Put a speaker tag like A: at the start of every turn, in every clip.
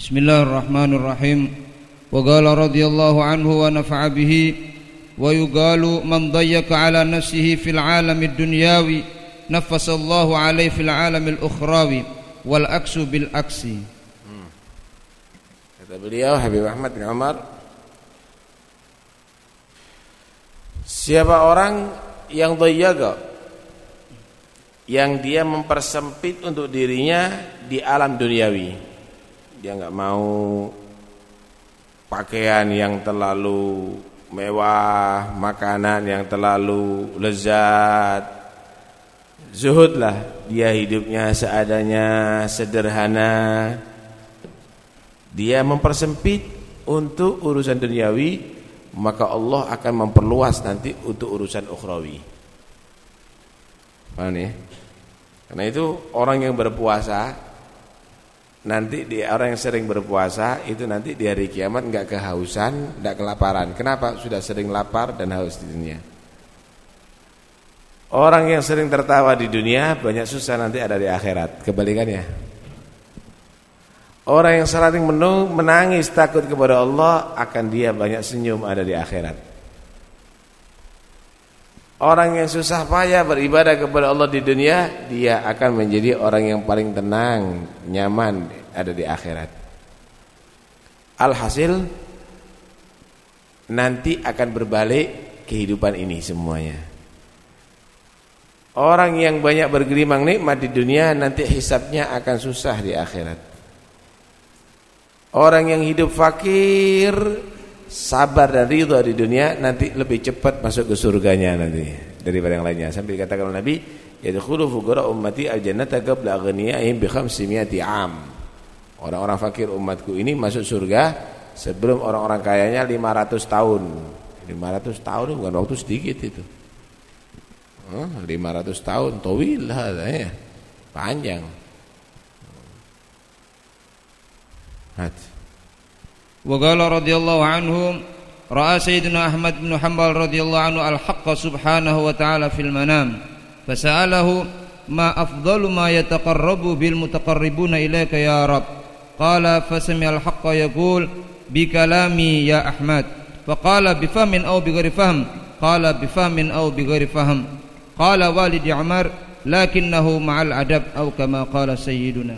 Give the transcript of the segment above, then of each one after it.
A: بسم الله الرحمن الرحيم وقال رضي الله عنه ونفع به ويقال من ضيق على نفسه في العالم الدنيوي نفس الله عليه في العالم الأخروي والأكس بالأكس
B: Kata beliau Habib Ahmad bin Umar Siapa orang yang doyaga Yang dia mempersempit untuk dirinya di alam duniawi dia nggak mau pakaian yang terlalu mewah Makanan yang terlalu lezat. Zuhudlah dia hidupnya seadanya, sederhana. Dia mempersempit untuk urusan duniawi maka Allah akan memperluas nanti untuk urusan ukhrawi. Paham ya? Karena itu orang yang berpuasa nanti di orang yang sering berpuasa itu nanti di hari kiamat enggak kehausan, enggak kelaparan. Kenapa? Sudah sering lapar dan haus di dunia. Orang yang sering tertawa di dunia banyak susah nanti ada di akhirat. Kebalikannya. Orang yang sering menangis takut kepada Allah akan dia banyak senyum ada di akhirat. Orang yang susah payah beribadah kepada Allah di dunia, dia akan menjadi orang yang paling tenang, nyaman ada di akhirat. Alhasil nanti akan berbalik kehidupan ini semuanya. Orang yang banyak bergelimang nikmat di dunia nanti hisapnya akan susah di akhirat. Orang yang hidup fakir sabar dan ridha di dunia nanti lebih cepat masuk ke surganya nanti daripada yang lainnya. Sampai dikatakan oleh Nabi yadkhulu fuqara ummati al-jannata qabla aghniyahim bi khamsimiati am. Orang-orang fakir umatku ini masuk surga sebelum orang-orang kayanya 500 tahun. 500 tahun bukan waktu sedikit itu. 500 tahun tawil lah ya. Panjang.
A: Hati. وقال رضي الله عنه رأى سيدنا أحمد بن حنبل رضي الله عنه الحق سبحانه وتعالى في المنام فسأله ما أفضل ما يتقرب بالمتقربون إليك يا رب؟ قال فسمع الحق يقول بكلامي يا أحمد. فقال بفهم أو بغير فهم؟ قال بفهم أو بغير فهم. قال والد عمر لكنه مع العدب أو كما قال سيدنا.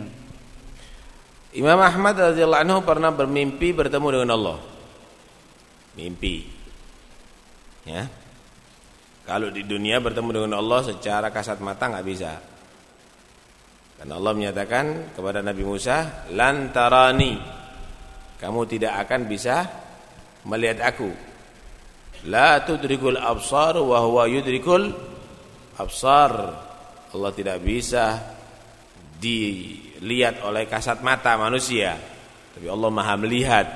B: Imam Ahmad radhiyallahu anhu pernah bermimpi bertemu dengan Allah. Mimpi. Ya. Kalau di dunia bertemu dengan Allah secara kasat mata nggak bisa. Karena Allah menyatakan kepada Nabi Musa, "Lantarani." Kamu tidak akan bisa melihat aku. La tudrikul absar wa huwa yudrikul absar. Allah tidak bisa dilihat oleh kasat mata manusia. Tapi Allah maha melihat.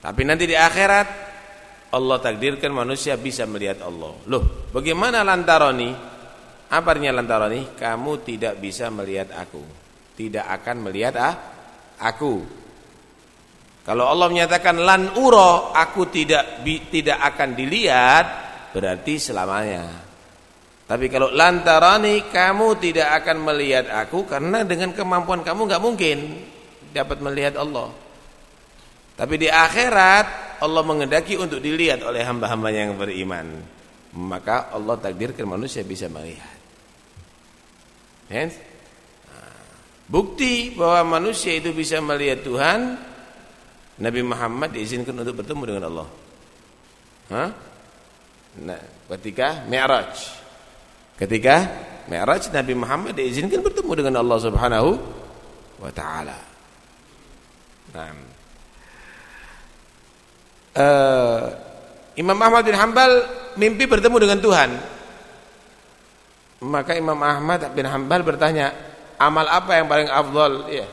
B: Tapi nanti di akhirat Allah takdirkan manusia bisa melihat Allah. Loh bagaimana lantaroni? Apa artinya lantaroni? Kamu tidak bisa melihat aku. Tidak akan melihat ah, aku. Kalau Allah menyatakan lan uro aku tidak tidak akan dilihat berarti selamanya tapi kalau lantarani kamu tidak akan melihat aku karena dengan kemampuan kamu nggak mungkin dapat melihat Allah. Tapi di akhirat Allah mengendaki untuk dilihat oleh hamba-hambanya yang beriman. Maka Allah takdirkan manusia bisa melihat. Yes? Nah, bukti bahwa manusia itu bisa melihat Tuhan Nabi Muhammad diizinkan untuk bertemu dengan Allah. Hah? Nah, ketika Mi'raj Ketika Mi'raj Nabi Muhammad diizinkan bertemu dengan Allah Subhanahu wa taala. Nah. Uh, Imam Ahmad bin Hambal mimpi bertemu dengan Tuhan. Maka Imam Ahmad bin Hambal bertanya, amal apa yang paling afdal? Ya.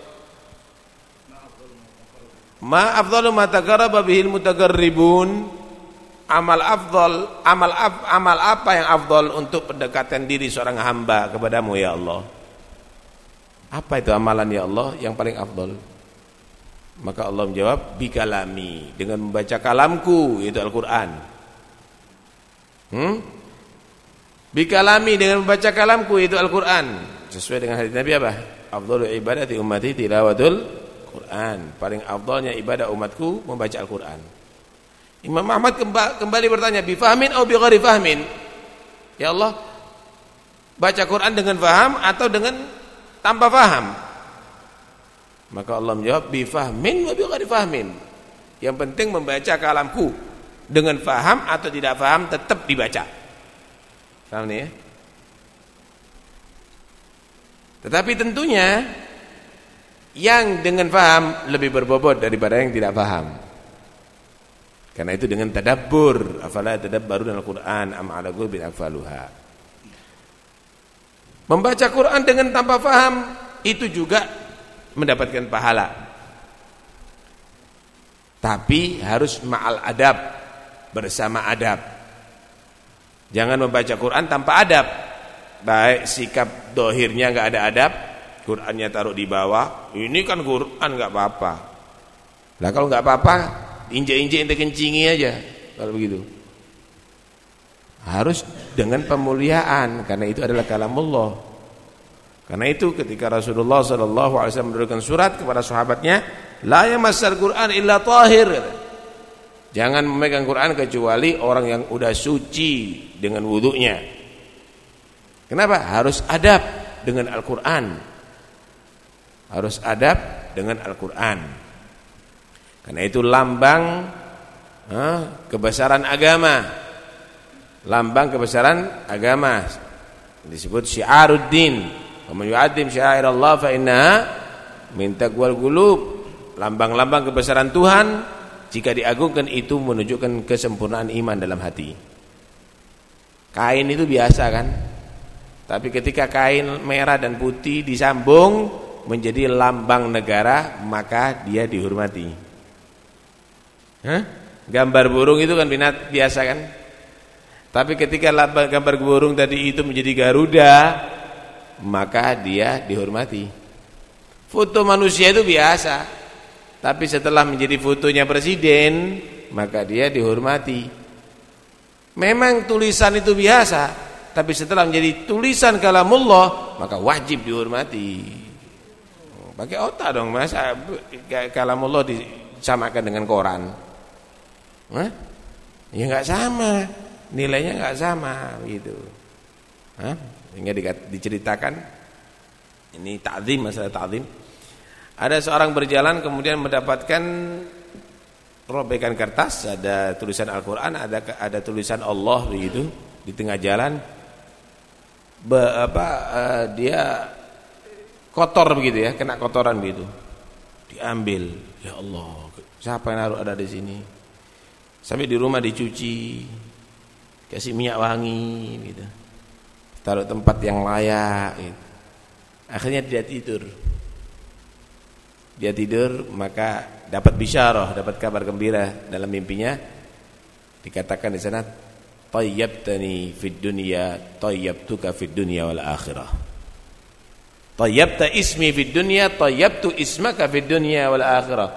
B: Ma afdalu ma taqarraba bihil mutaqarribun? Amal afdal, amal af, amal apa yang afdal untuk pendekatan diri seorang hamba kepadamu ya Allah? Apa itu amalan ya Allah yang paling afdal? Maka Allah menjawab bikalami dengan membaca kalamku yaitu Al-Qur'an. Hmm? Bikalami dengan membaca kalamku yaitu Al-Qur'an. Sesuai dengan hadis Nabi apa? afdalu ibadati ummati tilawatul Quran. Paling afdalnya ibadah umatku membaca Al-Qur'an. Imam Ahmad kembali bertanya, "Bifahmin atau bi ghairi fahmin?" Ya Allah, baca Quran dengan faham atau dengan tanpa faham? Maka Allah menjawab, "Bifahmin wa bi ghairi fahmin." Yang penting membaca kalamku dengan faham atau tidak faham tetap dibaca. Paham nih ya? Tetapi tentunya yang dengan faham lebih berbobot daripada yang tidak faham. Karena itu dengan tadabbur, afala tadabbaru dalam Al-Qur'an am ala qulubin afaluha. Membaca Quran dengan tanpa faham itu juga mendapatkan pahala. Tapi harus ma'al adab, bersama adab. Jangan membaca Quran tanpa adab. Baik sikap dohirnya enggak ada adab, Qurannya taruh di bawah. Ini kan Quran enggak apa-apa. Lah kalau enggak apa-apa, injek-injek ente kencingi aja kalau begitu. Harus dengan pemuliaan karena itu adalah kalamullah. Karena itu ketika Rasulullah sallallahu alaihi menurunkan surat kepada sahabatnya la yamassal Qur'an illa tahir jangan memegang Quran kecuali orang yang udah suci dengan wudhunya kenapa? Harus adab dengan Al-Qur'an. Harus adab dengan Al-Qur'an karena itu lambang ha, kebesaran agama. Lambang kebesaran agama disebut syiaruddin. Wa yu'azzim Allah fa innaha min taqwal qulub. Lambang-lambang kebesaran Tuhan jika diagungkan itu menunjukkan kesempurnaan iman dalam hati. Kain itu biasa kan? Tapi ketika kain merah dan putih disambung menjadi lambang negara, maka dia dihormati. Hah? Gambar burung itu kan binat biasa kan? Tapi ketika gambar burung tadi itu menjadi Garuda, maka dia dihormati. Foto manusia itu biasa. Tapi setelah menjadi fotonya presiden, maka dia dihormati. Memang tulisan itu biasa, tapi setelah menjadi tulisan kalamullah, maka wajib dihormati. Pakai otak dong, masa kalamullah disamakan dengan koran. Hah? Ya nggak sama, nilainya nggak sama gitu. Hah? Sehingga diceritakan ini ta'zim masalah ta'zim. Ada seorang berjalan kemudian mendapatkan robekan kertas, ada tulisan Al-Qur'an, ada ada tulisan Allah begitu di tengah jalan. Be, apa uh, dia kotor begitu ya, kena kotoran begitu. Diambil. Ya Allah, siapa yang naruh ada di sini? Sampai di rumah dicuci, kasih minyak wangi gitu. Taruh tempat yang layak gitu. Akhirnya dia tidur. Dia tidur maka dapat bisyarah, dapat kabar gembira dalam mimpinya. Dikatakan di sana tayyabtani fid dunya tayyabtuka fid dunya wal akhirah. Tayyabta ismi fid dunya tayyabtu ismaka fid dunya wal akhirah.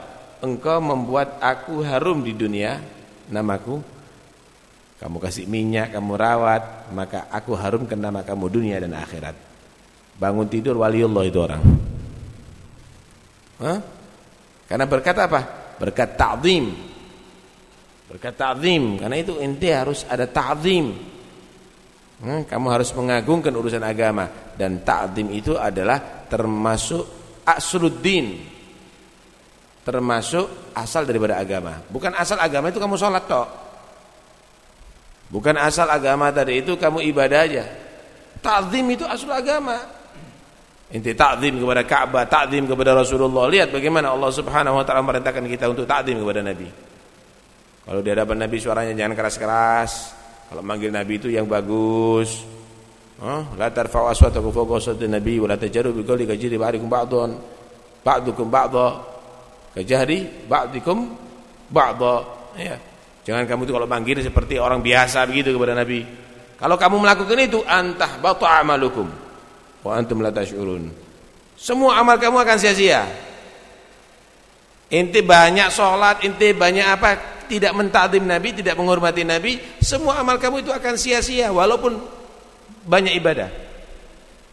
B: Engkau membuat aku harum di dunia namaku kamu kasih minyak, kamu rawat, maka aku harumkan nama kamu dunia dan akhirat. Bangun tidur waliullah itu orang. Hah? Karena berkat apa? Berkat ta'zim. Berkat ta'zim, karena itu ente harus ada ta'zim. Hmm, kamu harus mengagungkan urusan agama dan ta'zim itu adalah termasuk asluddin termasuk asal daripada agama. Bukan asal agama itu kamu sholat tok. Bukan asal agama tadi itu kamu ibadah aja. Ta'zim itu asal agama. Inti ta'zim kepada Ka'bah, ta'zim kepada Rasulullah. Lihat bagaimana Allah Subhanahu wa taala merintahkan kita untuk ta'zim kepada Nabi. Kalau di hadapan Nabi suaranya jangan keras-keras. Kalau manggil Nabi itu yang bagus. Oh, la tarfa'u aswatakum fawqa sawti Nabi wa la tajaru bi qawli kajri ba'dikum ba'dun. Ba'dukum ba'dha Kejahri ba'dikum ba'dha. Ya. Jangan kamu itu kalau manggil seperti orang biasa begitu kepada Nabi. Kalau kamu melakukan itu antah batu amalukum wa antum la tash'urun. Semua amal kamu akan sia-sia. Inti banyak sholat, inti banyak apa, tidak mentakdim Nabi, tidak menghormati Nabi, semua amal kamu itu akan sia-sia walaupun banyak ibadah.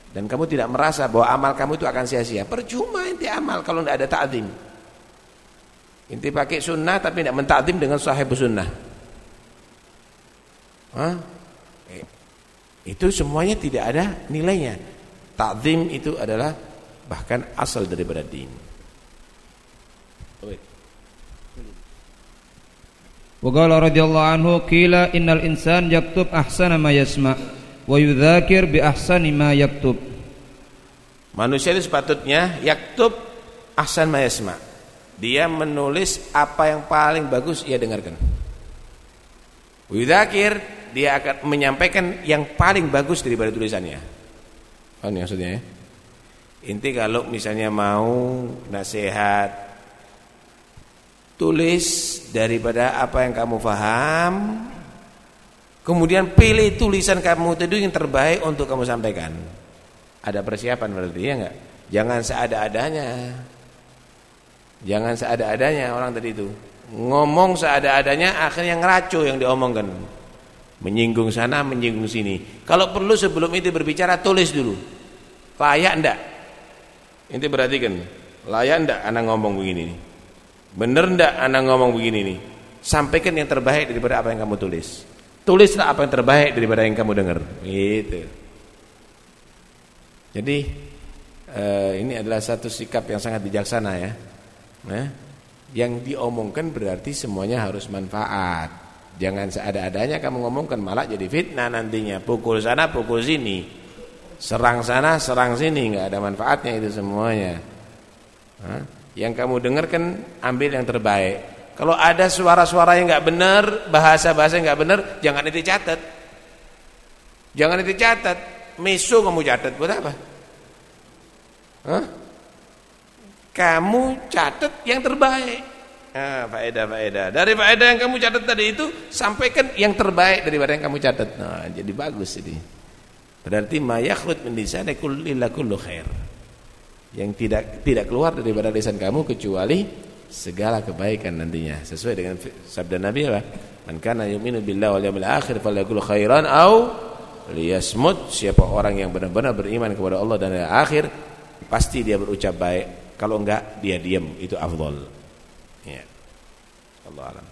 B: dan kamu tidak merasa bahwa amal kamu itu akan sia-sia, percuma inti amal kalau tidak ada ta'zim. Inti pakai sunnah tapi tidak mentakdim dengan sahibu sunnah. Hah? Eh, itu semuanya tidak ada nilainya. Takzim itu adalah bahkan asal daripada din.
A: Wa qala radhiyallahu anhu qila innal insan yaktub ahsana ma yasma' wa yudzakir bi ahsani ma yaktub.
B: Manusia itu sepatutnya yaktub ahsan ma yasma. Dia menulis apa yang paling bagus ia dengarkan. Yudzakir dia akan menyampaikan yang paling bagus daripada tulisannya. Oh ini maksudnya ya. Inti kalau misalnya mau nasihat tulis daripada apa yang kamu faham Kemudian pilih tulisan kamu itu yang terbaik untuk kamu sampaikan. Ada persiapan berarti ya enggak? Jangan seada-adanya. Jangan seada-adanya orang tadi itu. Ngomong seada-adanya akhirnya ngeracu yang diomongkan. Menyinggung sana, menyinggung sini. Kalau perlu sebelum itu berbicara tulis dulu. Layak enggak? Ini perhatikan. Layak enggak anak ngomong begini nih? Bener enggak anak ngomong begini nih? Sampaikan yang terbaik daripada apa yang kamu tulis. Tulislah apa yang terbaik daripada yang kamu dengar. Gitu. Jadi eh, ini adalah satu sikap yang sangat bijaksana ya. Nah, yang diomongkan berarti semuanya harus manfaat. Jangan seada-adanya kamu ngomongkan malah jadi fitnah nantinya. Pukul sana, pukul sini. Serang sana, serang sini, nggak ada manfaatnya itu semuanya. Nah, yang kamu dengarkan ambil yang terbaik. Kalau ada suara-suara yang nggak benar, bahasa-bahasa yang nggak benar, jangan itu catat. Jangan itu catat. Meso kamu catat buat apa? Hah? Kamu catat yang terbaik. Ah, faedah faedah. Dari faedah yang kamu catat tadi itu sampaikan yang terbaik daripada yang kamu catat. Nah, jadi bagus ini. Berarti mayakhrut min lisani kullu khair. Yang tidak tidak keluar daripada lisan kamu kecuali segala kebaikan nantinya sesuai dengan sabda Nabi apa man kana yu'minu billahi wal yawmil akhir falyakul khairan au liyasmut siapa orang yang benar-benar beriman kepada Allah dan akhir pasti dia berucap baik kalau enggak dia diam itu afdal ya. Allah alam